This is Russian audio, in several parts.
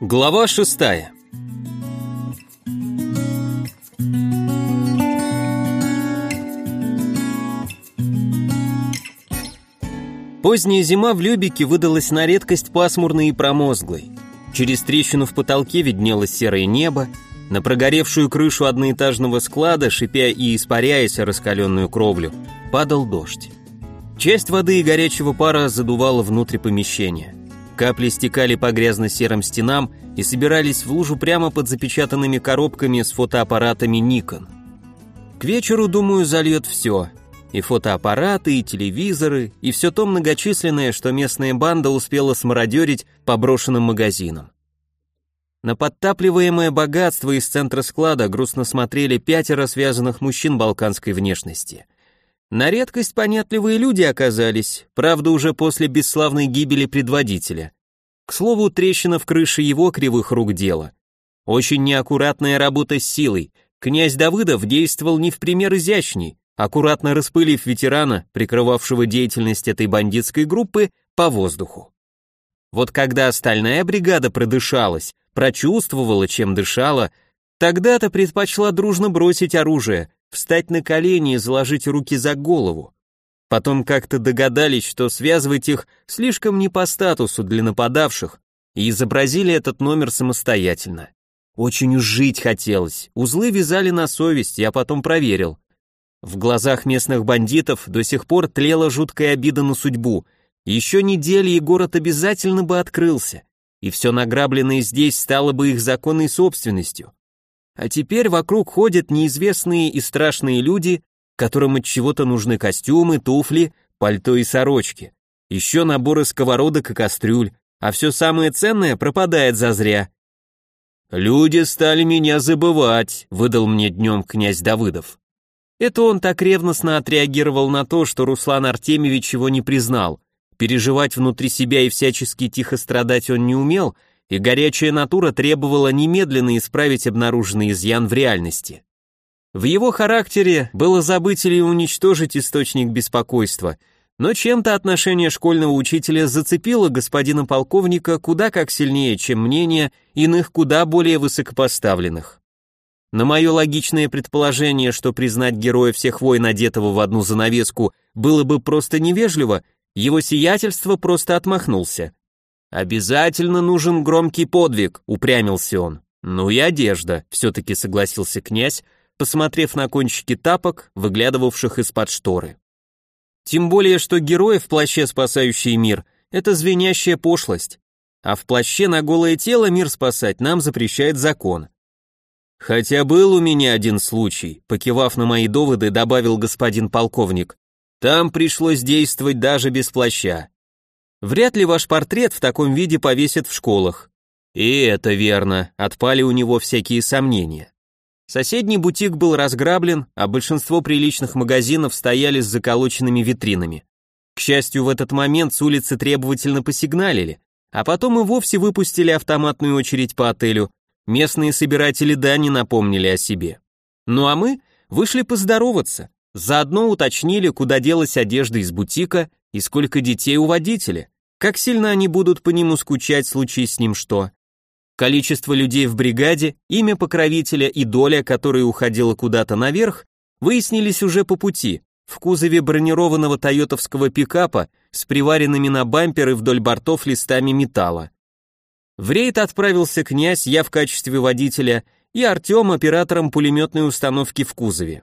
Глава шестая. Поздняя зима в Любике выдалась на редкость пасмурной и промозглой. Через трещину в потолке виднелось серое небо, на прогоревшую крышу одноэтажного склада, шипя и испаряясь раскаленную кровлю, падал дождь. Часть воды и горячего пара задувала внутрь помещения. Капли стекали по грязно-серым стенам и собирались в лужу прямо под запечатанными коробками с фотоаппаратами Nikon. К вечеру, думаю, зальет все. И фотоаппараты, и телевизоры, и все то многочисленное, что местная банда успела смародерить по брошенным магазинам. На подтапливаемое богатство из центра склада грустно смотрели пятеро связанных мужчин балканской внешности – на редкость понятливые люди оказались, правда уже после бесславной гибели предводителя. К слову, трещина в крыше его кривых рук дело. Очень неаккуратная работа с силой. Князь Давыдов действовал не в пример изящней, аккуратно распылив ветерана, прикрывавшего деятельность этой бандитской группы, по воздуху. Вот когда остальная бригада продышалась, прочувствовала, чем дышала, тогда-то предпочла дружно бросить оружие, встать на колени и заложить руки за голову. Потом как-то догадались, что связывать их слишком не по статусу для нападавших, и изобразили этот номер самостоятельно. Очень уж жить хотелось, узлы вязали на совесть, я потом проверил. В глазах местных бандитов до сих пор тлела жуткая обида на судьбу. Еще недели и город обязательно бы открылся, и все награбленное здесь стало бы их законной собственностью. А теперь вокруг ходят неизвестные и страшные люди, которым от чего-то нужны костюмы, туфли, пальто и сорочки. Еще наборы сковородок и кастрюль, а все самое ценное пропадает зазря. «Люди стали меня забывать», — выдал мне днем князь Давыдов. Это он так ревностно отреагировал на то, что Руслан Артемьевич его не признал. Переживать внутри себя и всячески тихо страдать он не умел, и горячая натура требовала немедленно исправить обнаруженный изъян в реальности. В его характере было забыть или уничтожить источник беспокойства, но чем-то отношение школьного учителя зацепило господина полковника куда как сильнее, чем мнение иных куда более высокопоставленных. На мое логичное предположение, что признать героя всех войн, одетого в одну занавеску, было бы просто невежливо, его сиятельство просто отмахнулся. «Обязательно нужен громкий подвиг», — упрямился он. «Ну и одежда», — все-таки согласился князь, посмотрев на кончики тапок, выглядывавших из-под шторы. Тем более, что герои в плаще, спасающий мир, это звенящая пошлость, а в плаще на голое тело мир спасать нам запрещает закон. Хотя был у меня один случай, покивав на мои доводы, добавил господин полковник. Там пришлось действовать даже без плаща. Вряд ли ваш портрет в таком виде повесят в школах. И это верно, отпали у него всякие сомнения. Соседний бутик был разграблен, а большинство приличных магазинов стояли с заколоченными витринами. К счастью, в этот момент с улицы требовательно посигналили, а потом и вовсе выпустили автоматную очередь по отелю. Местные собиратели дани напомнили о себе. Ну а мы вышли поздороваться, заодно уточнили, куда делась одежда из бутика и сколько детей у водителя. Как сильно они будут по нему скучать, случись с ним что? Количество людей в бригаде, имя покровителя и доля, которая уходила куда-то наверх, выяснились уже по пути, в кузове бронированного тойотовского пикапа с приваренными на бамперы вдоль бортов листами металла. В рейд отправился князь, я в качестве водителя, и Артем оператором пулеметной установки в кузове.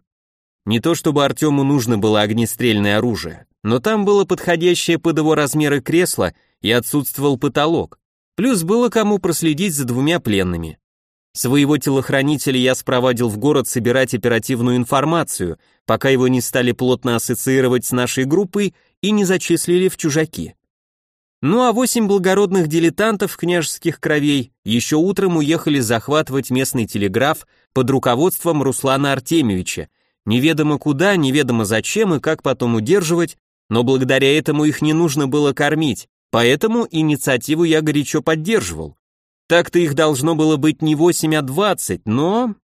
Не то чтобы Артему нужно было огнестрельное оружие, но там было подходящее под его размеры кресло и отсутствовал потолок. Плюс было кому проследить за двумя пленными. Своего телохранителя я спровадил в город собирать оперативную информацию, пока его не стали плотно ассоциировать с нашей группой и не зачислили в чужаки. Ну а восемь благородных дилетантов княжеских кровей еще утром уехали захватывать местный телеграф под руководством Руслана Артемьевича, Неведомо куда, неведомо зачем и как потом удерживать, но благодаря этому их не нужно было кормить, поэтому инициативу я горячо поддерживал. Так-то их должно было быть не 8, а 20, но...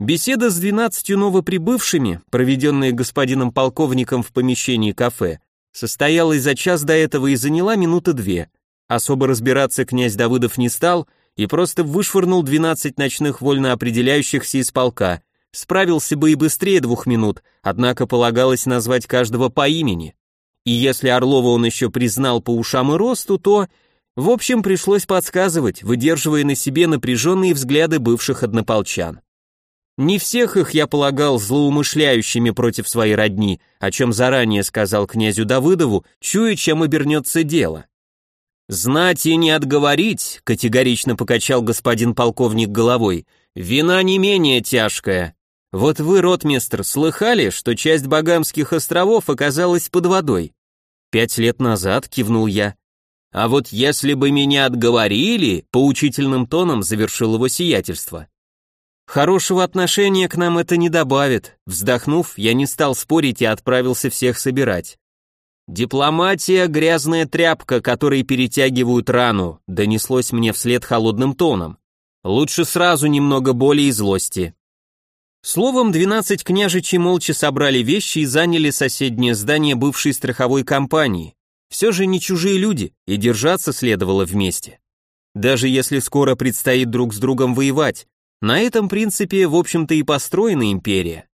Беседа с двенадцатью новоприбывшими, проведенная господином полковником в помещении кафе, состоялась за час до этого и заняла минуты две. Особо разбираться князь Давыдов не стал и просто вышвырнул 12 ночных вольно определяющихся из полка. Справился бы и быстрее двух минут, однако полагалось назвать каждого по имени. И если Орлова он еще признал по ушам и росту, то... В общем, пришлось подсказывать, выдерживая на себе напряженные взгляды бывших однополчан. Не всех их я полагал злоумышляющими против своей родни, о чем заранее сказал князю Давыдову, чуя, чем обернется дело. «Знать и не отговорить», — категорично покачал господин полковник головой, — «вина не менее тяжкая. Вот вы, ротмистр, слыхали, что часть Багамских островов оказалась под водой?» «Пять лет назад», — кивнул я. «А вот если бы меня отговорили», — поучительным тоном завершил его сиятельство. «Хорошего отношения к нам это не добавит», — вздохнув, я не стал спорить и отправился всех собирать. «Дипломатия — грязная тряпка, которой перетягивают рану», донеслось мне вслед холодным тоном. «Лучше сразу немного боли и злости». Словом, двенадцать княжичей молча собрали вещи и заняли соседнее здание бывшей страховой компании. Все же не чужие люди, и держаться следовало вместе. Даже если скоро предстоит друг с другом воевать, на этом принципе, в общем-то, и построена империя.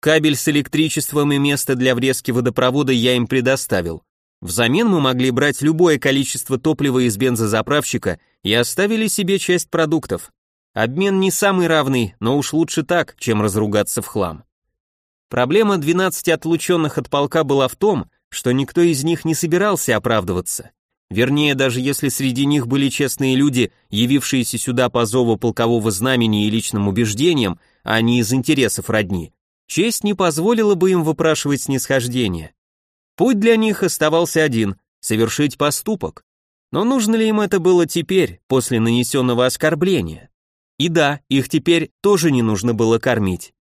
Кабель с электричеством и место для врезки водопровода я им предоставил. Взамен мы могли брать любое количество топлива из бензозаправщика и оставили себе часть продуктов. Обмен не самый равный, но уж лучше так, чем разругаться в хлам. Проблема 12 отлученных от полка была в том, что никто из них не собирался оправдываться. Вернее, даже если среди них были честные люди, явившиеся сюда по зову полкового знамени и личным убеждениям, а не из интересов родни, Честь не позволила бы им выпрашивать снисхождение. Путь для них оставался один — совершить поступок. Но нужно ли им это было теперь, после нанесенного оскорбления? И да, их теперь тоже не нужно было кормить.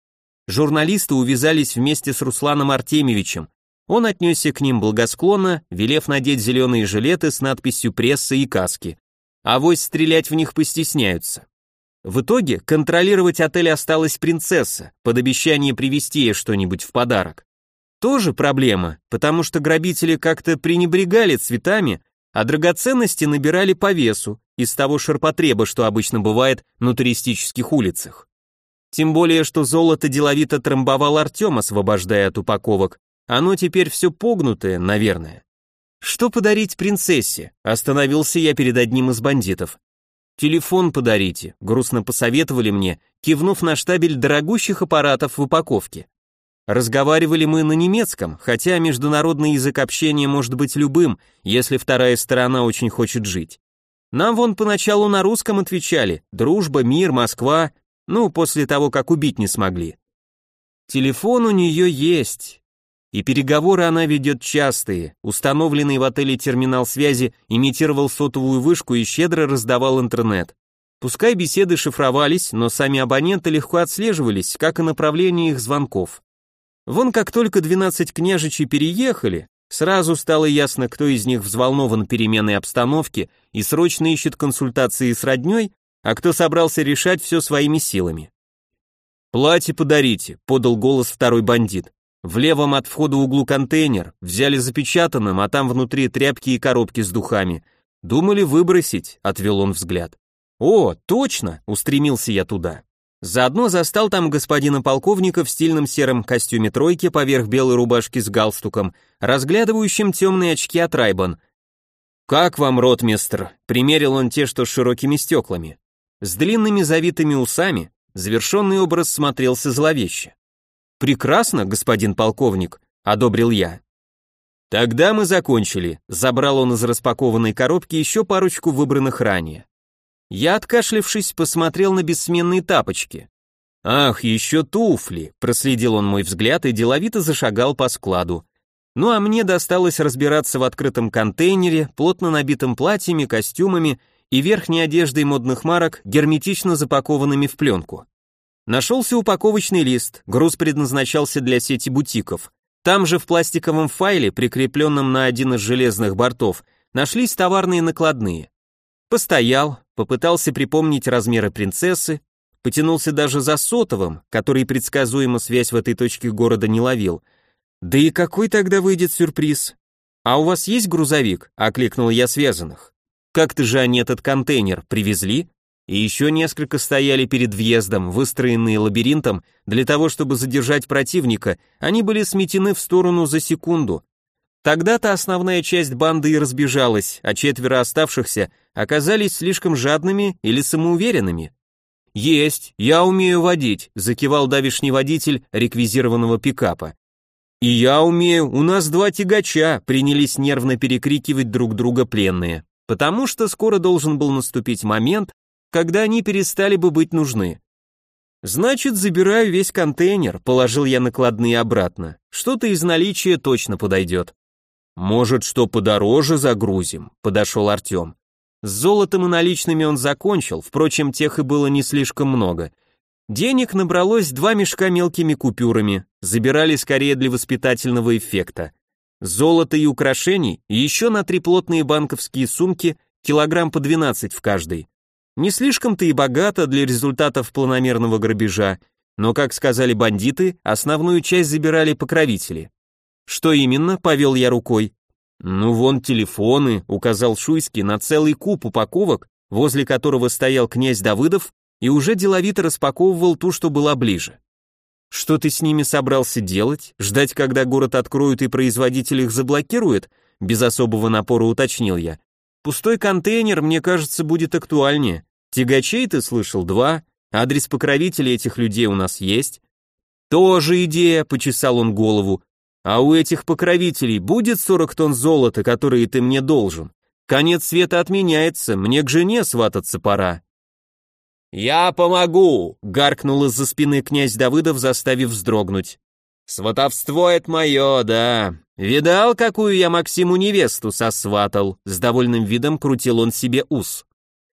Журналисты увязались вместе с Русланом Артемьевичем. Он отнесся к ним благосклонно, велев надеть зеленые жилеты с надписью «Пресса» и «Каски». Авось стрелять в них постесняются. В итоге контролировать отель осталась принцесса, под обещание привезти ей что-нибудь в подарок. Тоже проблема, потому что грабители как-то пренебрегали цветами, а драгоценности набирали по весу, из того ширпотреба, что обычно бывает на туристических улицах. Тем более, что золото деловито трамбовал Артем, освобождая от упаковок. Оно теперь все погнутое, наверное. Что подарить принцессе? Остановился я перед одним из бандитов. «Телефон подарите», — грустно посоветовали мне, кивнув на штабель дорогущих аппаратов в упаковке. Разговаривали мы на немецком, хотя международный язык общения может быть любым, если вторая сторона очень хочет жить. Нам вон поначалу на русском отвечали «дружба», «мир», «Москва», ну, после того, как убить не смогли. Телефон у нее есть, и переговоры она ведет частые. Установленный в отеле терминал связи имитировал сотовую вышку и щедро раздавал интернет. Пускай беседы шифровались, но сами абоненты легко отслеживались, как и направление их звонков. Вон как только 12 княжичей переехали, сразу стало ясно, кто из них взволнован переменой обстановки и срочно ищет консультации с родней, а кто собрался решать все своими силами. «Платье подарите», — подал голос второй бандит. В левом от входа углу контейнер, взяли запечатанным, а там внутри тряпки и коробки с духами. Думали выбросить, отвел он взгляд. О, точно, устремился я туда. Заодно застал там господина полковника в стильном сером костюме тройки поверх белой рубашки с галстуком, разглядывающим темные очки от Райбан. «Как вам, ротмистр?» — примерил он те, что с широкими стеклами. С длинными завитыми усами, завершенный образ смотрелся зловеще. «Прекрасно, господин полковник», — одобрил я. «Тогда мы закончили», — забрал он из распакованной коробки еще парочку выбранных ранее. Я, откашлившись, посмотрел на бессменные тапочки. «Ах, еще туфли!» — проследил он мой взгляд и деловито зашагал по складу. Ну а мне досталось разбираться в открытом контейнере, плотно набитым платьями, костюмами и верхней одеждой модных марок, герметично запакованными в пленку. Нашелся упаковочный лист, груз предназначался для сети бутиков. Там же в пластиковом файле, прикрепленном на один из железных бортов, нашлись товарные накладные. Постоял, попытался припомнить размеры принцессы, потянулся даже за сотовым, который предсказуемо связь в этой точке города не ловил. Да и какой тогда выйдет сюрприз? А у вас есть грузовик? окликнул я связанных. Как-то же они этот контейнер привезли, и еще несколько стояли перед въездом, выстроенные лабиринтом, для того, чтобы задержать противника, они были сметены в сторону за секунду. Тогда-то основная часть банды и разбежалась, а четверо оставшихся оказались слишком жадными или самоуверенными. «Есть, я умею водить», — закивал давишний водитель реквизированного пикапа. «И я умею, у нас два тягача», — принялись нервно перекрикивать друг друга пленные, потому что скоро должен был наступить момент, когда они перестали бы быть нужны. «Значит, забираю весь контейнер», — положил я накладные обратно. «Что-то из наличия точно подойдет». «Может, что подороже загрузим?» — подошел Артем. С золотом и наличными он закончил, впрочем, тех и было не слишком много. Денег набралось два мешка мелкими купюрами, забирали скорее для воспитательного эффекта. Золото и украшений, и еще на три плотные банковские сумки, килограмм по 12 в каждой. Не слишком-то и богато для результатов планомерного грабежа, но, как сказали бандиты, основную часть забирали покровители. Что именно, повел я рукой. Ну вон телефоны, указал Шуйский на целый куб упаковок, возле которого стоял князь Давыдов и уже деловито распаковывал ту, что была ближе. Что ты с ними собрался делать? Ждать, когда город откроют и производитель их заблокирует? Без особого напора уточнил я. Пустой контейнер, мне кажется, будет актуальнее. Тягачей ты слышал два, адрес покровителей этих людей у нас есть. Тоже идея, почесал он голову. А у этих покровителей будет 40 тонн золота, которые ты мне должен. Конец света отменяется, мне к жене свататься пора. Я помогу, гаркнул из-за спины князь Давыдов, заставив вздрогнуть. Сватовство это мое, да. Видал, какую я Максиму невесту сосватал? С довольным видом крутил он себе ус.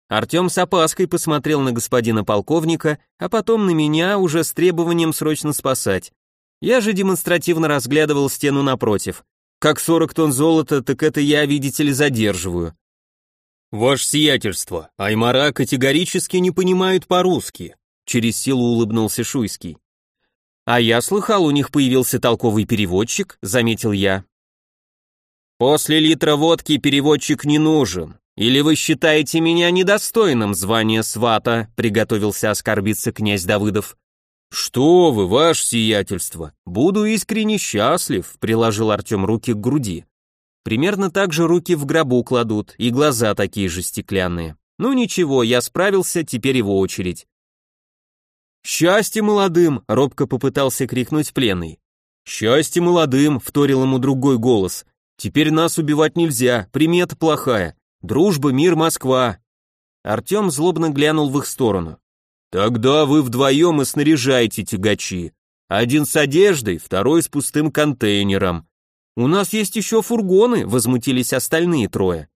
Артем с опаской посмотрел на господина полковника, а потом на меня уже с требованием срочно спасать. Я же демонстративно разглядывал стену напротив. Как 40 тонн золота, так это я, видите ли, задерживаю. Ваше сиятельство, Аймара категорически не понимают по-русски, через силу улыбнулся Шуйский. А я слыхал, у них появился толковый переводчик, заметил я. После литра водки переводчик не нужен. Или вы считаете меня недостойным звания свата, приготовился оскорбиться князь Давыдов. «Что вы, ваше сиятельство! Буду искренне счастлив», — приложил Артем руки к груди. Примерно так же руки в гробу кладут, и глаза такие же стеклянные. Ну ничего, я справился, теперь его очередь. «Счастье молодым!» — робко попытался крикнуть пленный. «Счастье молодым!» — вторил ему другой голос. «Теперь нас убивать нельзя, примета плохая. Дружба, мир, Москва!» Артем злобно глянул в их сторону. Тогда вы вдвоем и снаряжайте тягачи. Один с одеждой, второй с пустым контейнером. У нас есть еще фургоны, возмутились остальные трое.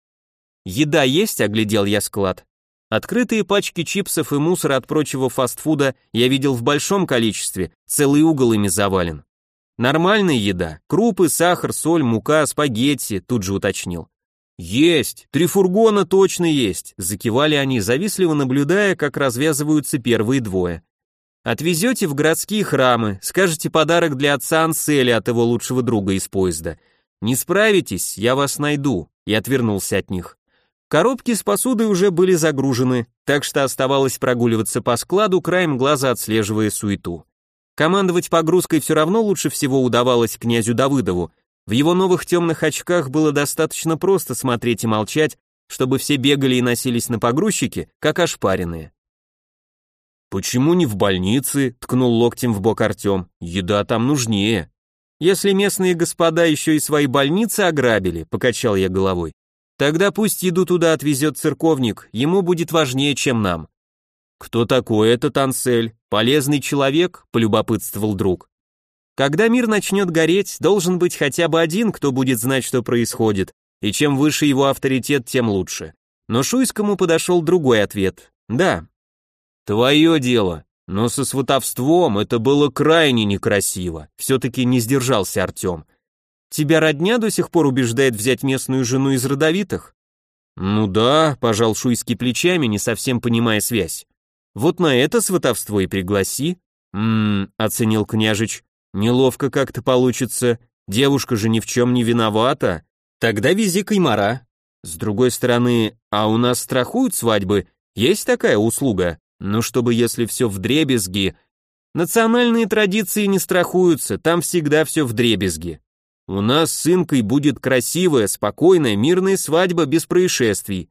Еда есть, оглядел я склад. Открытые пачки чипсов и мусора от прочего фастфуда я видел в большом количестве, целый угол ими завален. Нормальная еда, крупы, сахар, соль, мука, спагетти, тут же уточнил. «Есть! Три фургона точно есть!» — закивали они, завистливо наблюдая, как развязываются первые двое. «Отвезете в городские храмы, скажете подарок для отца Анселя от его лучшего друга из поезда. Не справитесь, я вас найду», — и отвернулся от них. Коробки с посудой уже были загружены, так что оставалось прогуливаться по складу, краем глаза отслеживая суету. Командовать погрузкой все равно лучше всего удавалось князю Давыдову, в его новых темных очках было достаточно просто смотреть и молчать, чтобы все бегали и носились на погрузчике, как ошпаренные. «Почему не в больнице?» — ткнул локтем в бок Артем. «Еда там нужнее». «Если местные господа еще и свои больницы ограбили», — покачал я головой, «тогда пусть еду туда отвезет церковник, ему будет важнее, чем нам». «Кто такой этот Ансель? Полезный человек?» — полюбопытствовал друг. Когда мир начнет гореть, должен быть хотя бы один, кто будет знать, что происходит, и чем выше его авторитет, тем лучше. Но Шуйскому подошел другой ответ. Да. Твое дело. Но со сватовством это было крайне некрасиво. Все-таки не сдержался Артем. Тебя родня до сих пор убеждает взять местную жену из родовитых? Ну да, пожал Шуйский плечами, не совсем понимая связь. Вот на это сватовство и пригласи. Ммм, оценил княжич. Неловко как-то получится, девушка же ни в чем не виновата. Тогда вези Каймара. С другой стороны, а у нас страхуют свадьбы, есть такая услуга, ну чтобы если все в дребезги... Национальные традиции не страхуются, там всегда все в дребезги. У нас с Инкой будет красивая, спокойная, мирная свадьба без происшествий.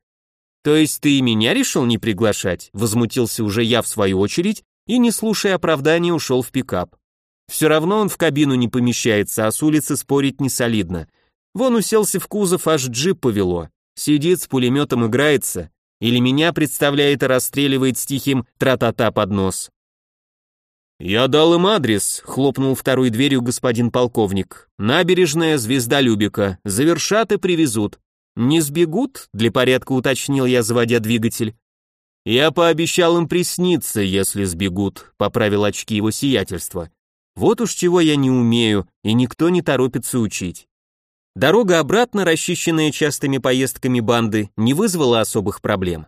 То есть ты и меня решил не приглашать? Возмутился уже я в свою очередь и, не слушая оправдания, ушел в пикап. Все равно он в кабину не помещается, а с улицы спорить не солидно. Вон уселся в кузов, аж джип повело. Сидит с пулеметом играется. Или меня представляет и расстреливает с тихим тра-та-та под нос. «Я дал им адрес», — хлопнул второй дверью господин полковник. «Набережная, звезда Любика. Завершат и привезут. Не сбегут?» — для порядка уточнил я, заводя двигатель. «Я пообещал им присниться, если сбегут», — поправил очки его сиятельства. «Вот уж чего я не умею, и никто не торопится учить». Дорога обратно, расчищенная частыми поездками банды, не вызвала особых проблем.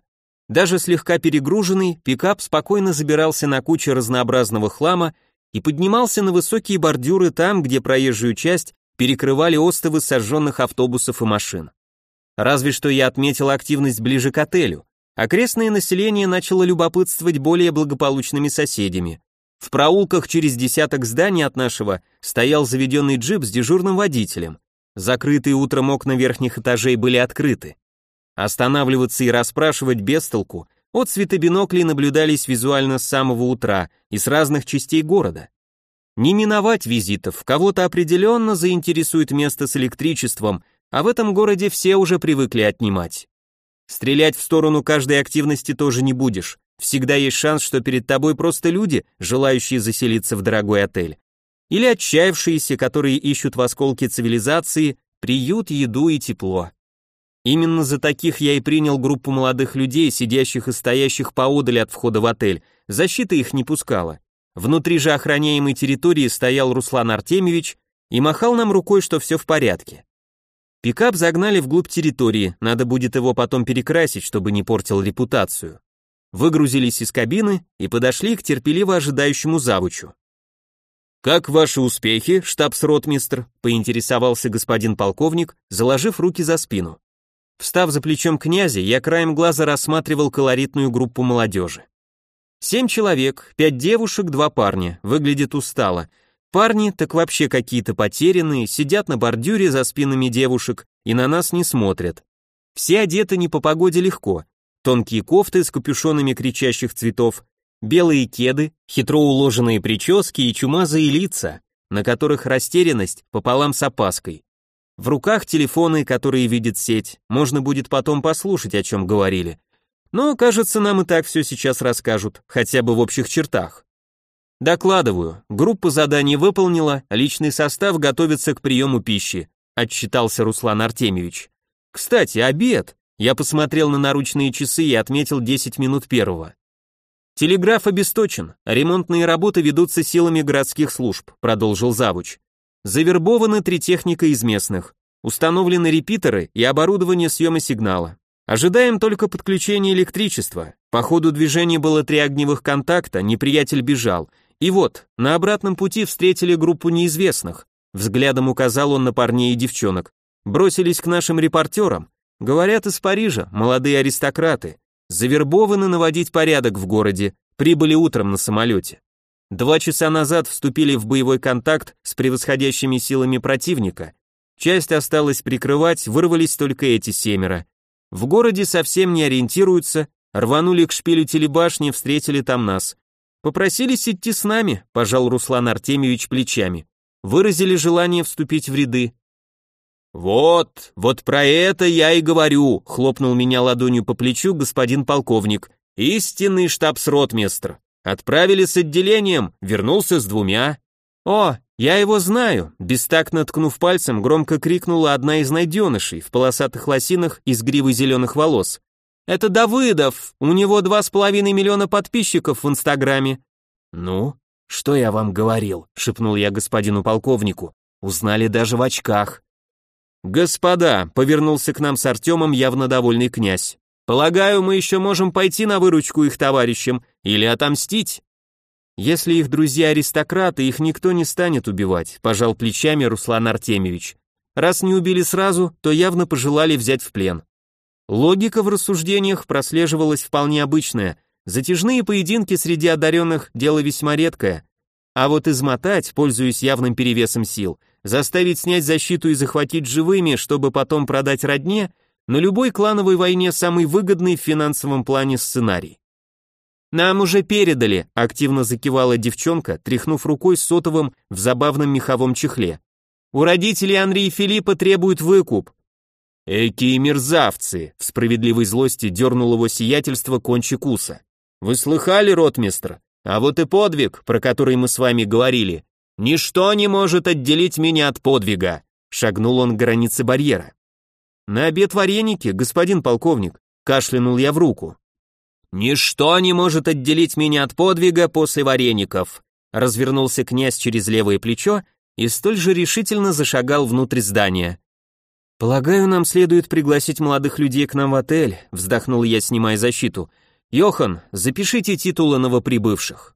Даже слегка перегруженный, пикап спокойно забирался на кучу разнообразного хлама и поднимался на высокие бордюры там, где проезжую часть перекрывали остовы сожженных автобусов и машин. Разве что я отметил активность ближе к отелю. Окрестное население начало любопытствовать более благополучными соседями. В проулках через десяток зданий от нашего стоял заведенный джип с дежурным водителем. Закрытые утром окна верхних этажей были открыты. Останавливаться и расспрашивать без толку, от светобиноклей наблюдались визуально с самого утра и с разных частей города. Не миновать визитов, кого-то определенно заинтересует место с электричеством, а в этом городе все уже привыкли отнимать. Стрелять в сторону каждой активности тоже не будешь. Всегда есть шанс, что перед тобой просто люди, желающие заселиться в дорогой отель. Или отчаявшиеся, которые ищут в осколке цивилизации приют, еду и тепло. Именно за таких я и принял группу молодых людей, сидящих и стоящих поодаль от входа в отель. Защита их не пускала. Внутри же охраняемой территории стоял Руслан Артемьевич и махал нам рукой, что все в порядке. Пикап загнали вглубь территории, надо будет его потом перекрасить, чтобы не портил репутацию. Выгрузились из кабины и подошли к терпеливо ожидающему завучу. «Как ваши успехи, штабс-ротмистр?» — поинтересовался господин полковник, заложив руки за спину. Встав за плечом князя, я краем глаза рассматривал колоритную группу молодежи. Семь человек, пять девушек, два парня, выглядит устало. Парни так вообще какие-то потерянные, сидят на бордюре за спинами девушек и на нас не смотрят. Все одеты не по погоде легко. Тонкие кофты с капюшонами кричащих цветов, белые кеды, хитро уложенные прически и чумазые лица, на которых растерянность пополам с опаской. В руках телефоны, которые видит сеть, можно будет потом послушать, о чем говорили. Но, кажется, нам и так все сейчас расскажут, хотя бы в общих чертах. Докладываю, группа заданий выполнила, личный состав готовится к приему пищи, отчитался Руслан Артемьевич. Кстати, обед. Я посмотрел на наручные часы и отметил 10 минут первого. Телеграф обесточен, ремонтные работы ведутся силами городских служб, продолжил завуч. Завербованы три техника из местных. Установлены репитеры и оборудование съема сигнала. Ожидаем только подключения электричества. По ходу движения было три огневых контакта, неприятель бежал. И вот, на обратном пути встретили группу неизвестных. Взглядом указал он на парней и девчонок. Бросились к нашим репортерам. Говорят, из Парижа, молодые аристократы. Завербованы наводить порядок в городе. Прибыли утром на самолете. Два часа назад вступили в боевой контакт с превосходящими силами противника. Часть осталась прикрывать, вырвались только эти семеро. В городе совсем не ориентируются, рванули к шпилю телебашни, встретили там нас. Попросились идти с нами, пожал Руслан Артемьевич плечами. Выразили желание вступить в ряды. Вот, вот про это я и говорю, хлопнул меня ладонью по плечу господин полковник. Истинный штабс-ротмистр. Отправили с отделением, вернулся с двумя. О, я его знаю, бестактно ткнув пальцем, громко крикнула одна из найденышей в полосатых лосинах из гривы зеленых волос. Это Давыдов, у него два с половиной миллиона подписчиков в Инстаграме. Ну, что я вам говорил, шепнул я господину полковнику. Узнали даже в очках. Господа, повернулся к нам с Артемом явно довольный князь. Полагаю, мы еще можем пойти на выручку их товарищам или отомстить. Если их друзья-аристократы, их никто не станет убивать, пожал плечами Руслан Артемьевич. Раз не убили сразу, то явно пожелали взять в плен. Логика в рассуждениях прослеживалась вполне обычная. Затяжные поединки среди одаренных – дело весьма редкое. А вот измотать, пользуясь явным перевесом сил, заставить снять защиту и захватить живыми, чтобы потом продать родне, на любой клановой войне самый выгодный в финансовом плане сценарий. «Нам уже передали», — активно закивала девчонка, тряхнув рукой сотовым в забавном меховом чехле. «У родителей Андрея и Филиппа требуют выкуп». «Экие мерзавцы!» — в справедливой злости дернул его сиятельство кончик уса. «Вы слыхали, ротмистр? А вот и подвиг, про который мы с вами говорили. Ничто не может отделить меня от подвига!» Шагнул он к границе барьера. «На обед вареники, господин полковник», — кашлянул я в руку. «Ничто не может отделить меня от подвига после вареников», развернулся князь через левое плечо и столь же решительно зашагал внутрь здания. «Полагаю, нам следует пригласить молодых людей к нам в отель», вздохнул я, снимая защиту. «Йохан, запишите титулы новоприбывших».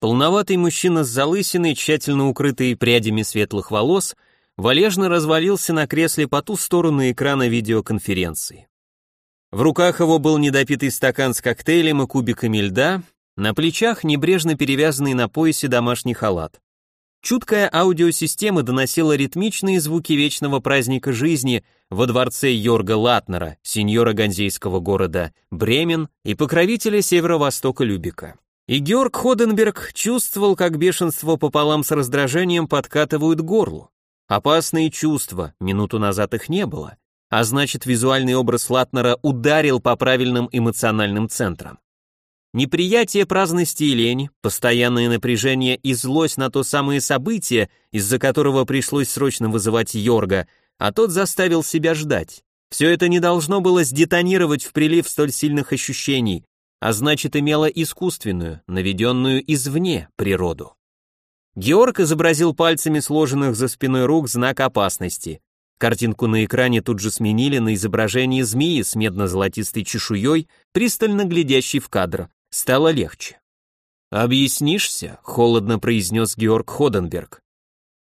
Полноватый мужчина с залысиной, тщательно укрытый прядями светлых волос, валежно развалился на кресле по ту сторону экрана видеоконференции. В руках его был недопитый стакан с коктейлем и кубиками льда, на плечах небрежно перевязанный на поясе домашний халат. Чуткая аудиосистема доносила ритмичные звуки вечного праздника жизни во дворце Йорга Латнера, сеньора ганзейского города Бремен и покровителя северо-востока Любика. И Георг Ходенберг чувствовал, как бешенство пополам с раздражением подкатывают горлу. Опасные чувства, минуту назад их не было а значит визуальный образ Латнера ударил по правильным эмоциональным центрам. Неприятие праздности и лень, постоянное напряжение и злость на то самое событие, из-за которого пришлось срочно вызывать Йорга, а тот заставил себя ждать. Все это не должно было сдетонировать в прилив столь сильных ощущений, а значит имело искусственную, наведенную извне природу. Георг изобразил пальцами сложенных за спиной рук знак опасности. Картинку на экране тут же сменили на изображение змеи с медно-золотистой чешуей, пристально глядящей в кадр. Стало легче. «Объяснишься?» — холодно произнес Георг Ходенберг.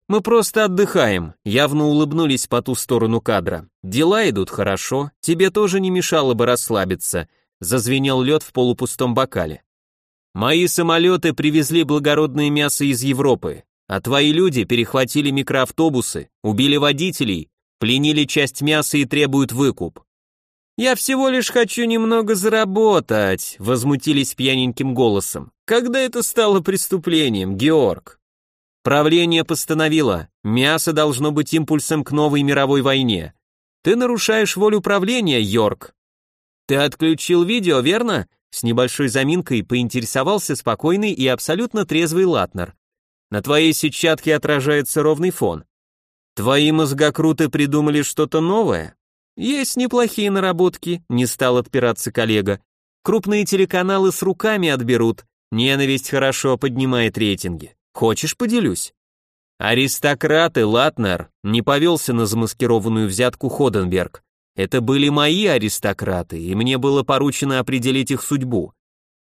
«Мы просто отдыхаем», — явно улыбнулись по ту сторону кадра. «Дела идут хорошо, тебе тоже не мешало бы расслабиться», — зазвенел лед в полупустом бокале. «Мои самолеты привезли благородное мясо из Европы, а твои люди перехватили микроавтобусы, убили водителей, пленили часть мяса и требуют выкуп. «Я всего лишь хочу немного заработать», — возмутились пьяненьким голосом. «Когда это стало преступлением, Георг?» Правление постановило, мясо должно быть импульсом к новой мировой войне. Ты нарушаешь волю правления, Йорк. Ты отключил видео, верно? С небольшой заминкой поинтересовался спокойный и абсолютно трезвый Латнер. На твоей сетчатке отражается ровный фон. Твои мозгокруты придумали что-то новое? Есть неплохие наработки, не стал отпираться коллега. Крупные телеканалы с руками отберут. Ненависть хорошо поднимает рейтинги. Хочешь, поделюсь? Аристократы, Латнер, не повелся на замаскированную взятку Ходенберг. Это были мои аристократы, и мне было поручено определить их судьбу.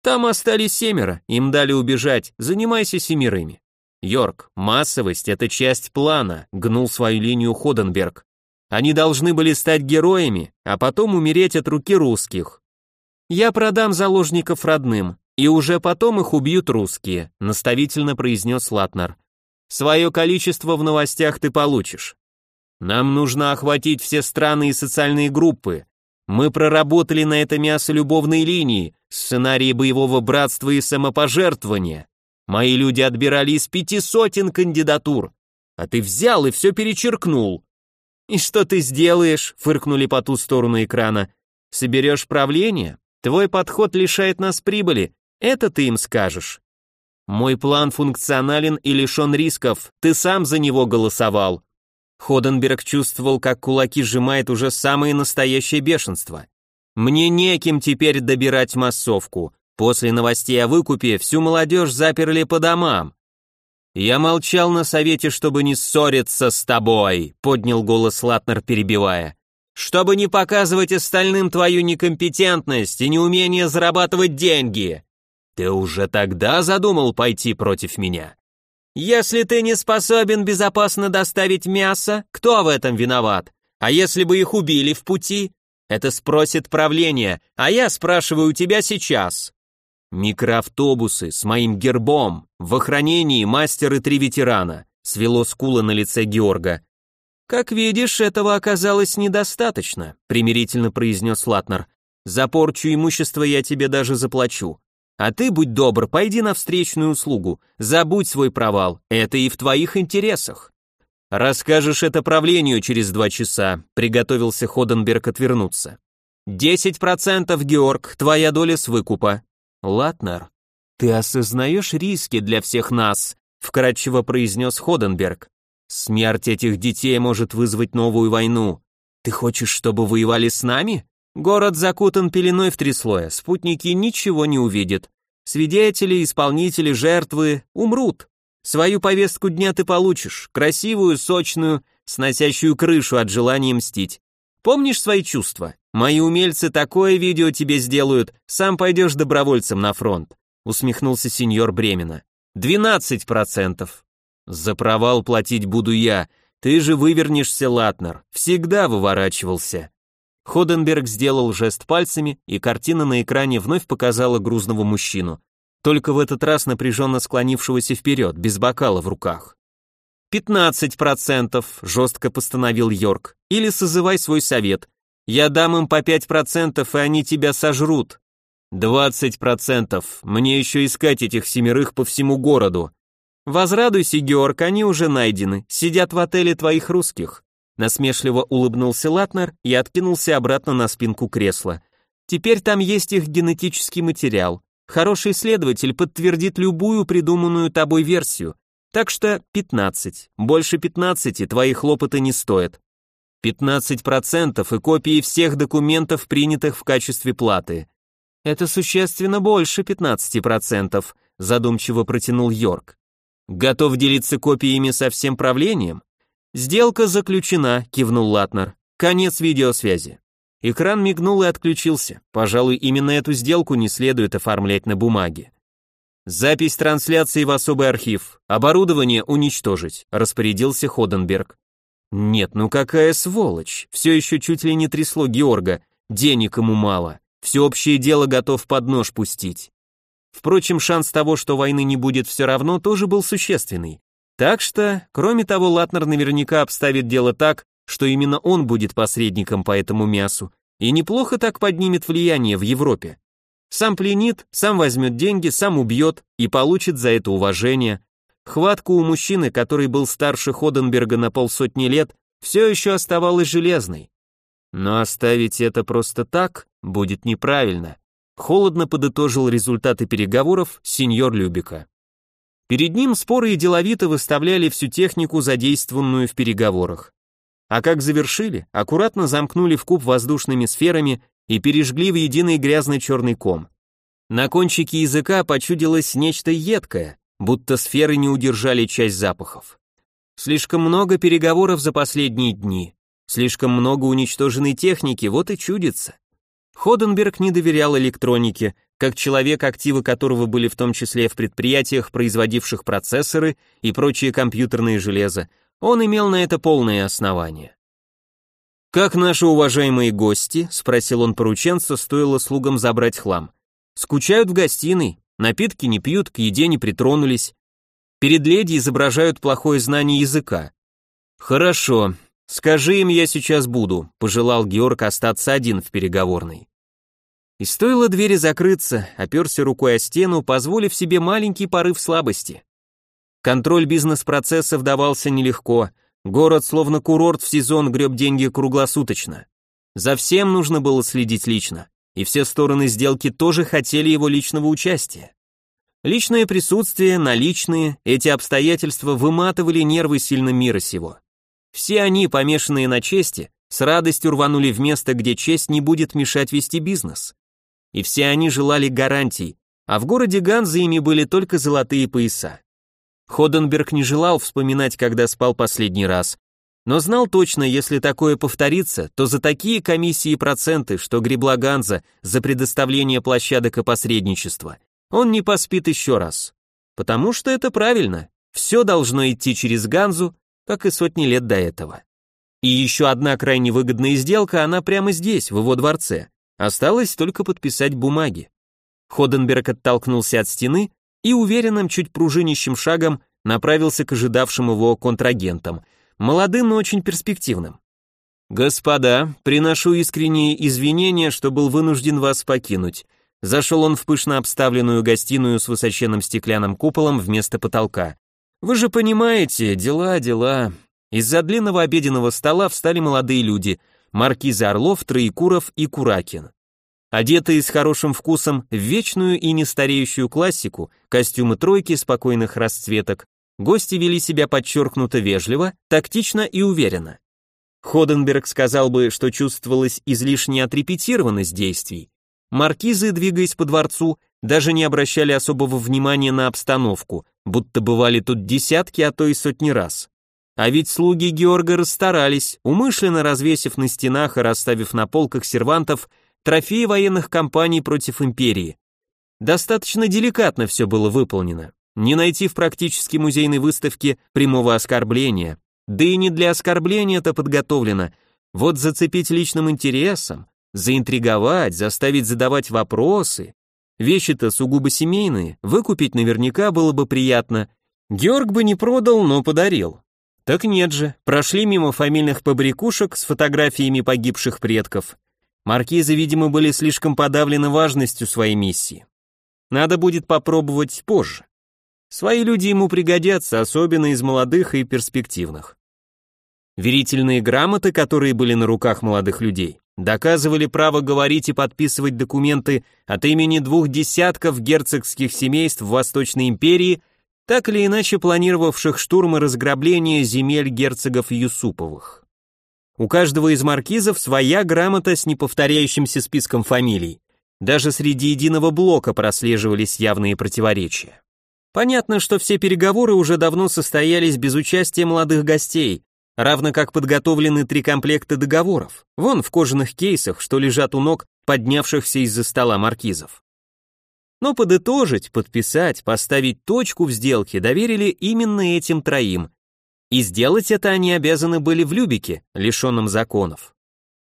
Там остались семеро, им дали убежать, занимайся семерыми. Йорк, массовость — это часть плана, гнул свою линию Ходенберг. Они должны были стать героями, а потом умереть от руки русских. Я продам заложников родным, и уже потом их убьют русские, наставительно произнес Латнер. Свое количество в новостях ты получишь. Нам нужно охватить все страны и социальные группы. Мы проработали на это мясо любовной линии, сценарии боевого братства и самопожертвования. Мои люди отбирали из пяти сотен кандидатур, а ты взял и все перечеркнул. И что ты сделаешь? Фыркнули по ту сторону экрана. Соберешь правление? Твой подход лишает нас прибыли. Это ты им скажешь. Мой план функционален и лишен рисков. Ты сам за него голосовал. Ходенберг чувствовал, как кулаки сжимает уже самое настоящее бешенство. Мне неким теперь добирать массовку. После новостей о выкупе всю молодежь заперли по домам. «Я молчал на совете, чтобы не ссориться с тобой», — поднял голос Латнер, перебивая. «Чтобы не показывать остальным твою некомпетентность и неумение зарабатывать деньги. Ты уже тогда задумал пойти против меня?» «Если ты не способен безопасно доставить мясо, кто в этом виноват? А если бы их убили в пути? Это спросит правление, а я спрашиваю у тебя сейчас. Микроавтобусы с моим гербом, в охранении мастер и три ветерана, свело скулы на лице Георга. Как видишь, этого оказалось недостаточно, примирительно произнес Латнер. За порчу имущества я тебе даже заплачу. А ты, будь добр, пойди на встречную услугу, забудь свой провал, это и в твоих интересах. Расскажешь это правлению через два часа, приготовился Ходенберг отвернуться. Десять процентов, Георг, твоя доля с выкупа. Латнер, ты осознаешь риски для всех нас, вкратчиво произнес Ходенберг. Смерть этих детей может вызвать новую войну. Ты хочешь, чтобы воевали с нами? Город закутан пеленой в три слоя, спутники ничего не увидят. Свидетели, исполнители, жертвы умрут. Свою повестку дня ты получишь, красивую, сочную, сносящую крышу от желания мстить. Помнишь свои чувства? Мои умельцы такое видео тебе сделают, сам пойдешь добровольцем на фронт», усмехнулся сеньор Бремена. «Двенадцать процентов». «За провал платить буду я, ты же вывернешься, Латнер, всегда выворачивался». Ходенберг сделал жест пальцами, и картина на экране вновь показала грузного мужчину, только в этот раз напряженно склонившегося вперед, без бокала в руках. «Пятнадцать процентов», — жестко постановил Йорк, — «или созывай свой совет. Я дам им по пять процентов, и они тебя сожрут». «Двадцать процентов, мне еще искать этих семерых по всему городу». «Возрадуйся, Георг, они уже найдены, сидят в отеле твоих русских. Насмешливо улыбнулся Латнер и откинулся обратно на спинку кресла. Теперь там есть их генетический материал. Хороший исследователь подтвердит любую придуманную тобой версию. Так что 15. Больше 15 твои хлопоты не стоят. 15% и копии всех документов, принятых в качестве платы. Это существенно больше 15%, задумчиво протянул Йорк. Готов делиться копиями со всем правлением? «Сделка заключена», — кивнул Латнер. «Конец видеосвязи». Экран мигнул и отключился. Пожалуй, именно эту сделку не следует оформлять на бумаге. Запись трансляции в особый архив. Оборудование уничтожить, распорядился Ходенберг. Нет, ну какая сволочь. Все еще чуть ли не трясло Георга. Денег ему мало. Всеобщее дело готов под нож пустить. Впрочем, шанс того, что войны не будет все равно, тоже был существенный. Так что, кроме того, Латнер наверняка обставит дело так, что именно он будет посредником по этому мясу, и неплохо так поднимет влияние в Европе. Сам пленит, сам возьмет деньги, сам убьет и получит за это уважение. Хватка у мужчины, который был старше Ходенберга на полсотни лет, все еще оставалась железной. Но оставить это просто так будет неправильно. Холодно подытожил результаты переговоров сеньор Любика. Перед ним споры и деловито выставляли всю технику, задействованную в переговорах. А как завершили, аккуратно замкнули в куб воздушными сферами и пережгли в единый грязный черный ком. На кончике языка почудилось нечто едкое, будто сферы не удержали часть запахов. Слишком много переговоров за последние дни, слишком много уничтоженной техники, вот и чудится. Ходенберг не доверял электронике, как человек, активы которого были в том числе в предприятиях, производивших процессоры и прочие компьютерные железа, он имел на это полное основание. «Как наши уважаемые гости?» — спросил он порученца, стоило слугам забрать хлам. «Скучают в гостиной, напитки не пьют, к еде не притронулись. Перед леди изображают плохое знание языка». «Хорошо, скажи им, я сейчас буду», — пожелал Георг остаться один в переговорной. И стоило двери закрыться, оперся рукой о стену, позволив себе маленький порыв слабости. Контроль бизнес-процессов давался нелегко, город словно курорт в сезон греб деньги круглосуточно. За всем нужно было следить лично, и все стороны сделки тоже хотели его личного участия. Личное присутствие, наличные, эти обстоятельства выматывали нервы сильно мира сего. Все они, помешанные на чести, с радостью рванули в место, где честь не будет мешать вести бизнес и все они желали гарантий, а в городе Ганза ими были только золотые пояса. Ходенберг не желал вспоминать, когда спал последний раз, но знал точно, если такое повторится, то за такие комиссии и проценты, что гребла Ганза за предоставление площадок и посредничества, он не поспит еще раз. Потому что это правильно, все должно идти через Ганзу, как и сотни лет до этого. И еще одна крайне выгодная сделка, она прямо здесь, в его дворце. Осталось только подписать бумаги. Ходенберг оттолкнулся от стены и уверенным, чуть пружинищим шагом направился к ожидавшим его контрагентам, молодым, но очень перспективным. «Господа, приношу искренние извинения, что был вынужден вас покинуть». Зашел он в пышно обставленную гостиную с высоченным стеклянным куполом вместо потолка. «Вы же понимаете, дела, дела. Из-за длинного обеденного стола встали молодые люди, маркизы Орлов, Троекуров и Куракин. Одетые с хорошим вкусом в вечную и нестареющую классику, костюмы тройки спокойных расцветок, гости вели себя подчеркнуто вежливо, тактично и уверенно. Ходенберг сказал бы, что чувствовалась излишняя отрепетированность действий. Маркизы, двигаясь по дворцу, даже не обращали особого внимания на обстановку, будто бывали тут десятки, а то и сотни раз. А ведь слуги Георга расстарались, умышленно развесив на стенах и расставив на полках сервантов трофеи военных кампаний против империи. Достаточно деликатно все было выполнено. Не найти в практически музейной выставке прямого оскорбления. Да и не для оскорбления это подготовлено. Вот зацепить личным интересом, заинтриговать, заставить задавать вопросы. Вещи-то сугубо семейные, выкупить наверняка было бы приятно. Георг бы не продал, но подарил. Так нет же, прошли мимо фамильных побрякушек с фотографиями погибших предков. Маркизы, видимо, были слишком подавлены важностью своей миссии. Надо будет попробовать позже. Свои люди ему пригодятся, особенно из молодых и перспективных. Верительные грамоты, которые были на руках молодых людей, доказывали право говорить и подписывать документы от имени двух десятков герцогских семейств Восточной империи так или иначе планировавших штурм и разграбление земель герцогов Юсуповых. У каждого из маркизов своя грамота с неповторяющимся списком фамилий. Даже среди единого блока прослеживались явные противоречия. Понятно, что все переговоры уже давно состоялись без участия молодых гостей, равно как подготовлены три комплекта договоров, вон в кожаных кейсах, что лежат у ног поднявшихся из-за стола маркизов. Но подытожить, подписать, поставить точку в сделке доверили именно этим троим. И сделать это они обязаны были в Любике, лишенном законов.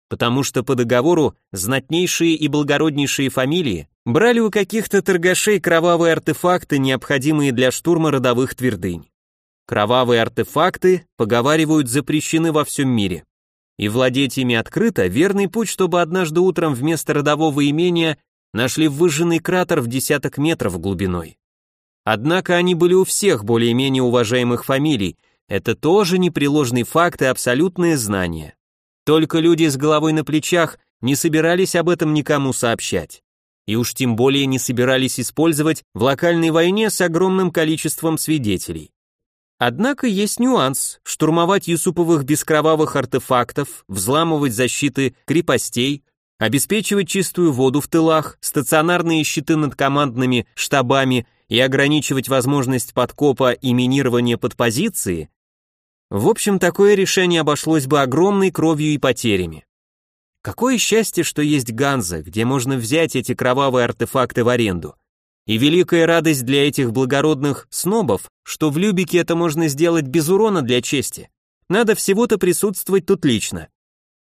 Потому что по договору знатнейшие и благороднейшие фамилии брали у каких-то торгашей кровавые артефакты, необходимые для штурма родовых твердынь. Кровавые артефакты, поговаривают, запрещены во всем мире. И владеть ими открыто – верный путь, чтобы однажды утром вместо родового имения нашли выжженный кратер в десяток метров глубиной. Однако они были у всех более-менее уважаемых фамилий, это тоже непреложный факт и абсолютное знание. Только люди с головой на плечах не собирались об этом никому сообщать. И уж тем более не собирались использовать в локальной войне с огромным количеством свидетелей. Однако есть нюанс. Штурмовать Юсуповых без кровавых артефактов, взламывать защиты крепостей, обеспечивать чистую воду в тылах, стационарные щиты над командными штабами и ограничивать возможность подкопа и минирования под позиции, в общем, такое решение обошлось бы огромной кровью и потерями. Какое счастье, что есть Ганза, где можно взять эти кровавые артефакты в аренду. И великая радость для этих благородных снобов, что в Любике это можно сделать без урона для чести. Надо всего-то присутствовать тут лично.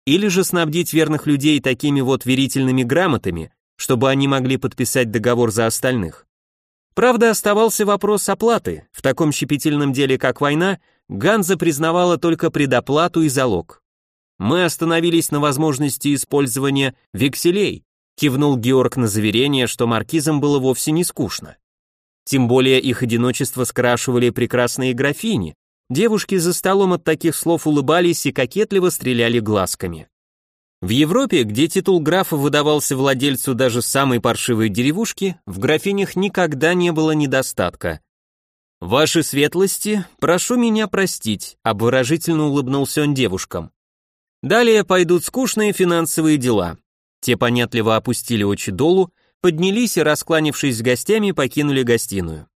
Или же снабдить верных людей такими вот верительными грамотами, чтобы они могли подписать договор за остальных. Правда, оставался вопрос оплаты. В таком щепетильном деле, как война, Ганза признавала только предоплату и залог. Мы остановились на возможности использования векселей, кивнул Георг на заверение, что маркизам было вовсе не скучно. Тем более их одиночество скрашивали прекрасные графини, Девушки за столом от таких слов улыбались и кокетливо стреляли глазками. В Европе, где титул графа выдавался владельцу даже самой паршивой деревушки, в графинях никогда не было недостатка. «Ваши светлости, прошу меня простить», — обворожительно улыбнулся он девушкам. Далее пойдут скучные финансовые дела. Те понятливо опустили очи долу, поднялись и, раскланившись с гостями, покинули гостиную.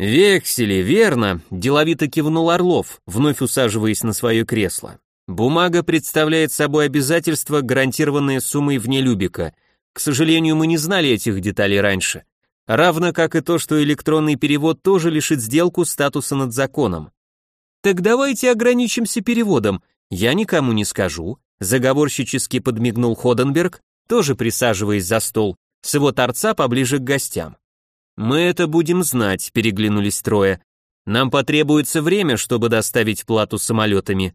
«Вексели, верно», – деловито кивнул Орлов, вновь усаживаясь на свое кресло. «Бумага представляет собой обязательство, гарантированное суммой вне Любика. К сожалению, мы не знали этих деталей раньше. Равно как и то, что электронный перевод тоже лишит сделку статуса над законом. Так давайте ограничимся переводом. Я никому не скажу, заговорщически подмигнул Ходенберг, тоже присаживаясь за стол, с его торца поближе к гостям. Мы это будем знать, переглянулись трое. Нам потребуется время, чтобы доставить плату самолетами.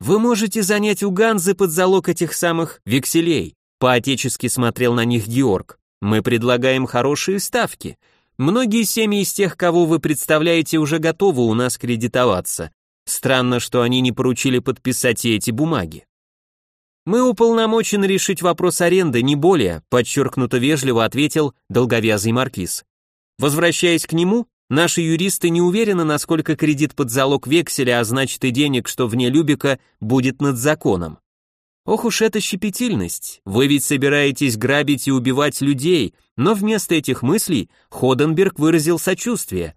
Вы можете занять у Ганзы под залог этих самых векселей. По-отечески смотрел на них Георг. Мы предлагаем хорошие ставки. Многие семьи из тех, кого вы представляете, уже готовы у нас кредитоваться. Странно, что они не поручили подписать эти бумаги. Мы уполномочены решить вопрос аренды, не более, подчеркнуто вежливо ответил долговязый маркиз. Возвращаясь к нему, наши юристы не уверены, насколько кредит под залог векселя, а значит и денег, что вне Любика, будет над законом. Ох уж эта щепетильность, вы ведь собираетесь грабить и убивать людей, но вместо этих мыслей Ходенберг выразил сочувствие.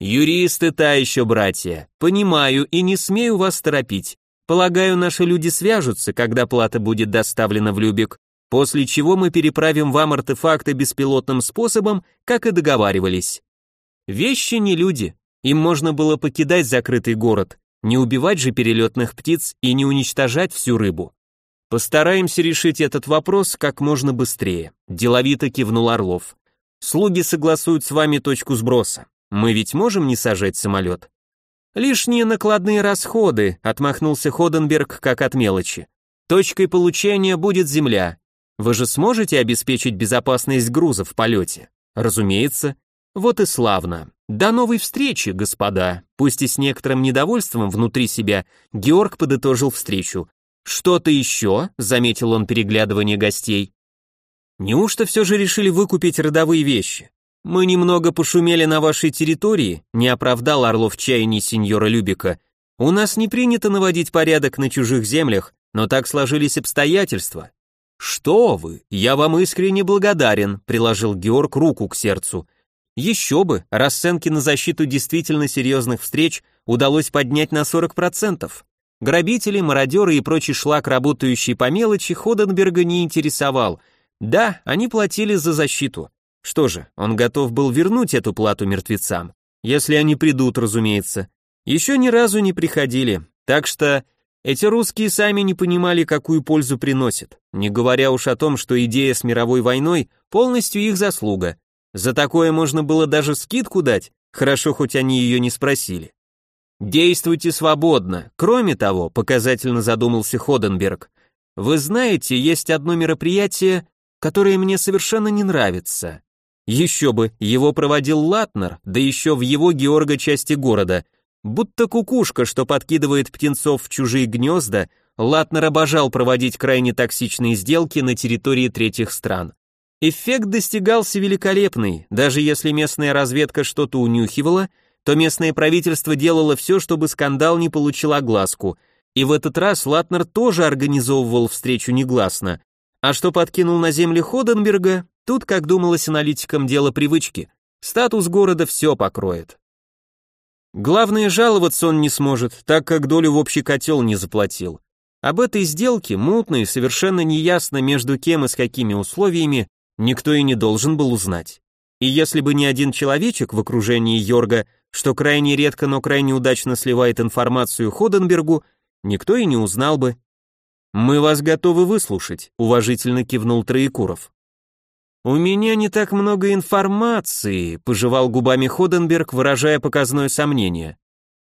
Юристы та еще братья. Понимаю и не смею вас торопить. Полагаю, наши люди свяжутся, когда плата будет доставлена в Любек, после чего мы переправим вам артефакты беспилотным способом, как и договаривались. Вещи не люди. Им можно было покидать закрытый город, не убивать же перелетных птиц и не уничтожать всю рыбу. Постараемся решить этот вопрос как можно быстрее, деловито кивнул Орлов. Слуги согласуют с вами точку сброса. Мы ведь можем не сажать самолет? Лишние накладные расходы, отмахнулся Ходенберг как от мелочи. Точкой получения будет земля. Вы же сможете обеспечить безопасность груза в полете? Разумеется. Вот и славно. До новой встречи, господа. Пусть и с некоторым недовольством внутри себя, Георг подытожил встречу. Что-то еще, заметил он переглядывание гостей. Неужто все же решили выкупить родовые вещи? «Мы немного пошумели на вашей территории», не оправдал Орлов чаяний сеньора Любика. «У нас не принято наводить порядок на чужих землях, но так сложились обстоятельства». «Что вы, я вам искренне благодарен», приложил Георг руку к сердцу. «Еще бы, расценки на защиту действительно серьезных встреч удалось поднять на 40%. Грабители, мародеры и прочий шлак, работающий по мелочи, Ходенберга не интересовал. Да, они платили за защиту, что же, он готов был вернуть эту плату мертвецам, если они придут, разумеется. Еще ни разу не приходили, так что эти русские сами не понимали, какую пользу приносят, не говоря уж о том, что идея с мировой войной полностью их заслуга. За такое можно было даже скидку дать, хорошо хоть они ее не спросили. Действуйте свободно. Кроме того, показательно задумался Ходенберг. Вы знаете, есть одно мероприятие, которое мне совершенно не нравится. Еще бы, его проводил Латнер, да еще в его Георга части города. Будто кукушка, что подкидывает птенцов в чужие гнезда, Латнер обожал проводить крайне токсичные сделки на территории третьих стран. Эффект достигался великолепный, даже если местная разведка что-то унюхивала, то местное правительство делало все, чтобы скандал не получил огласку, и в этот раз Латнер тоже организовывал встречу негласно. А что подкинул на земли Ходенберга, Тут, как думалось аналитикам, дело привычки. Статус города все покроет. Главное, жаловаться он не сможет, так как долю в общий котел не заплатил. Об этой сделке, мутной, совершенно неясно между кем и с какими условиями, никто и не должен был узнать. И если бы не один человечек в окружении Йорга, что крайне редко, но крайне удачно сливает информацию Ходенбергу, никто и не узнал бы. «Мы вас готовы выслушать», — уважительно кивнул Троекуров. «У меня не так много информации», — пожевал губами Ходенберг, выражая показное сомнение.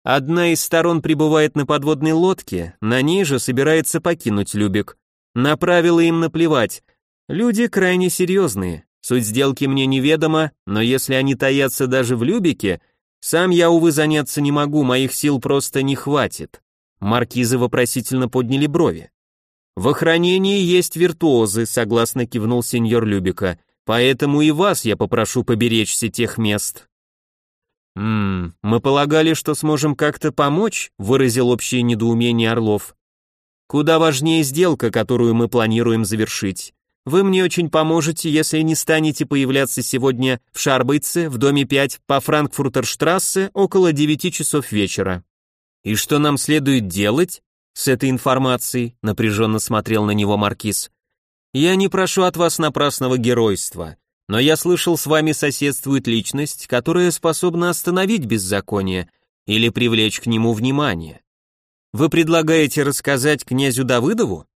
«Одна из сторон прибывает на подводной лодке, на ней же собирается покинуть Любек. На правила им наплевать. Люди крайне серьезные. Суть сделки мне неведома, но если они таятся даже в Любике, сам я, увы, заняться не могу, моих сил просто не хватит». Маркизы вопросительно подняли брови. В охранении есть виртуозы, согласно кивнул сеньор Любика. Поэтому и вас я попрошу поберечься тех мест. Мм, мы полагали, что сможем как-то помочь, выразил общее недоумение Орлов. Куда важнее сделка, которую мы планируем завершить. Вы мне очень поможете, если не станете появляться сегодня в Шарбайце, в доме 5 по Франкфуртерштрассе около 9 часов вечера. И что нам следует делать? С этой информацией?» — напряженно смотрел на него Маркиз. «Я не прошу от вас напрасного геройства, но я слышал, с вами соседствует личность, которая способна остановить беззаконие или привлечь к нему внимание. Вы предлагаете рассказать князю Давыдову?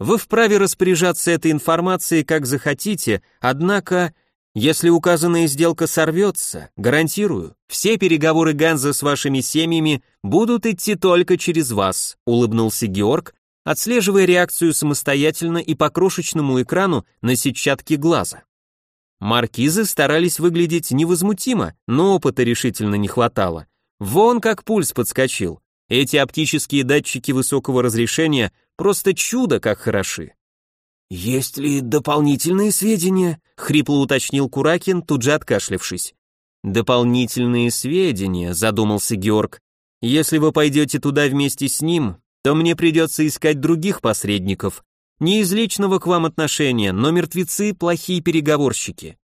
Вы вправе распоряжаться этой информацией как захотите, однако, если указанная сделка сорвется, гарантирую, все переговоры Ганза с вашими семьями будут идти только через вас, улыбнулся Георг, отслеживая реакцию самостоятельно и по крошечному экрану на сетчатке глаза. Маркизы старались выглядеть невозмутимо, но опыта решительно не хватало. Вон как пульс подскочил. Эти оптические датчики высокого разрешения просто чудо как хороши. «Есть ли дополнительные сведения?» — хрипло уточнил Куракин, тут же откашлявшись. «Дополнительные сведения», — задумался Георг. «Если вы пойдете туда вместе с ним, то мне придется искать других посредников. Не из личного к вам отношения, но мертвецы — плохие переговорщики».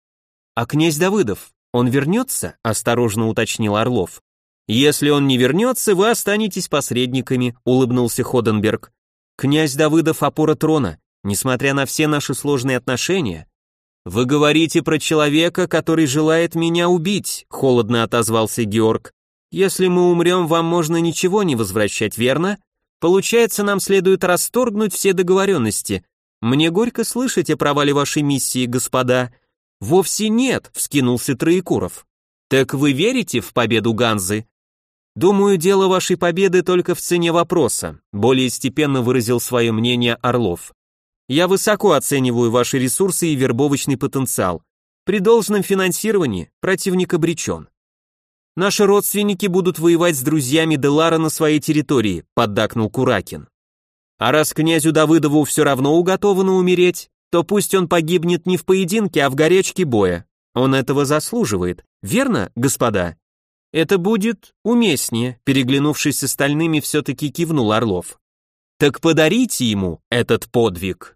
«А князь Давыдов, он вернется?» — осторожно уточнил Орлов. «Если он не вернется, вы останетесь посредниками», — улыбнулся Ходенберг. «Князь Давыдов — опора трона, несмотря на все наши сложные отношения». «Вы говорите про человека, который желает меня убить», — холодно отозвался Георг. «Если мы умрем, вам можно ничего не возвращать, верно? Получается, нам следует расторгнуть все договоренности. Мне горько слышать о провале вашей миссии, господа». «Вовсе нет», — вскинулся Троекуров. «Так вы верите в победу Ганзы?» Думаю, дело вашей победы только в цене вопроса, более степенно выразил свое мнение Орлов. Я высоко оцениваю ваши ресурсы и вербовочный потенциал. При должном финансировании противник обречен. Наши родственники будут воевать с друзьями Делара на своей территории, поддакнул Куракин. А раз князю Давыдову все равно уготовано умереть, то пусть он погибнет не в поединке, а в горячке боя. Он этого заслуживает. Верно, господа? Это будет уместнее, переглянувшись с остальными, все-таки кивнул Орлов. Так подарите ему этот подвиг.